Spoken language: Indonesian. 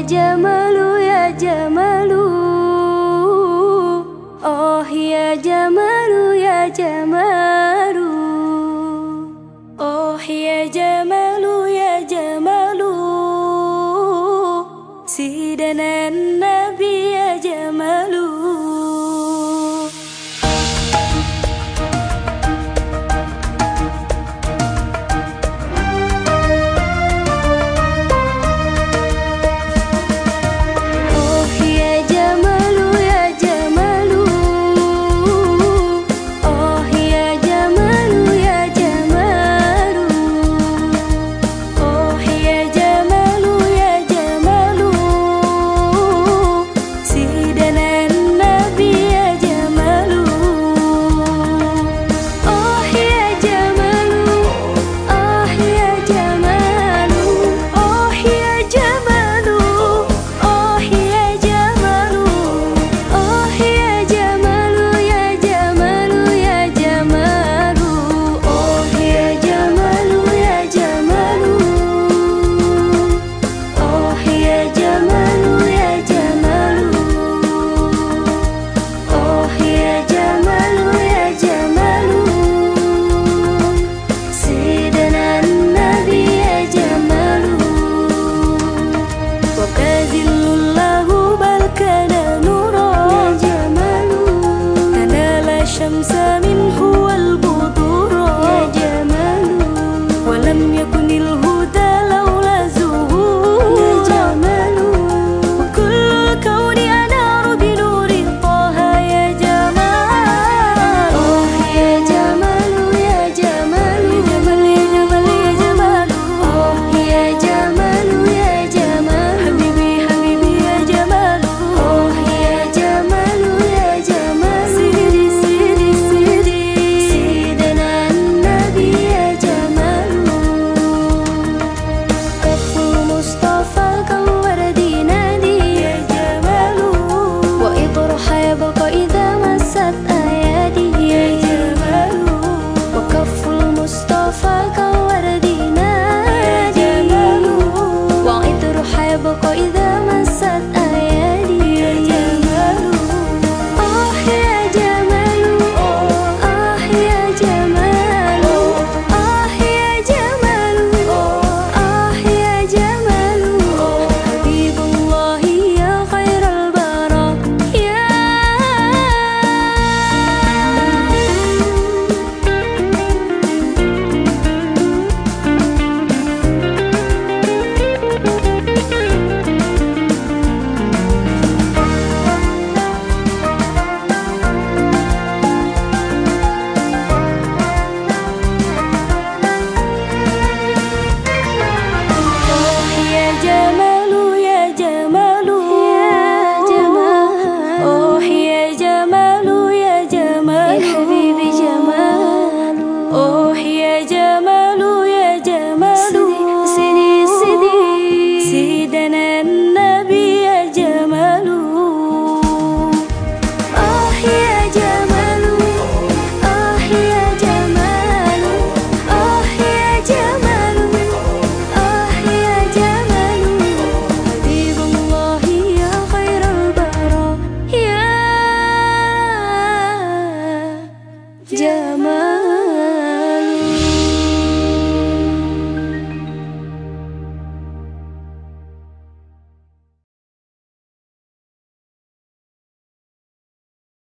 Ya Jamalu oh, iya ya Jamalu Oh iya ya Jamalu ya Jamalu Oh ya Jamalu ya jemu, si danan Nabi الشمس من sesat ayah